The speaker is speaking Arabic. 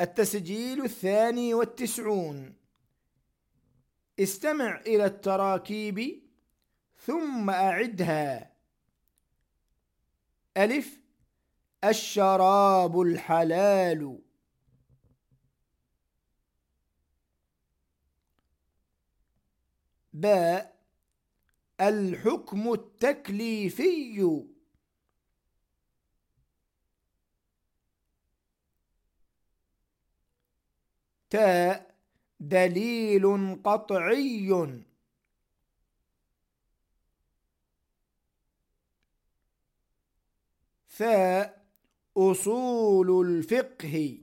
التسجيل الثاني والتسعون. استمع إلى التراكيب ثم أعدها. ألف. الشراب الحلال. باء. الحكم التكليفي. تاء دليل قطعي. ثاء أصول الفقه.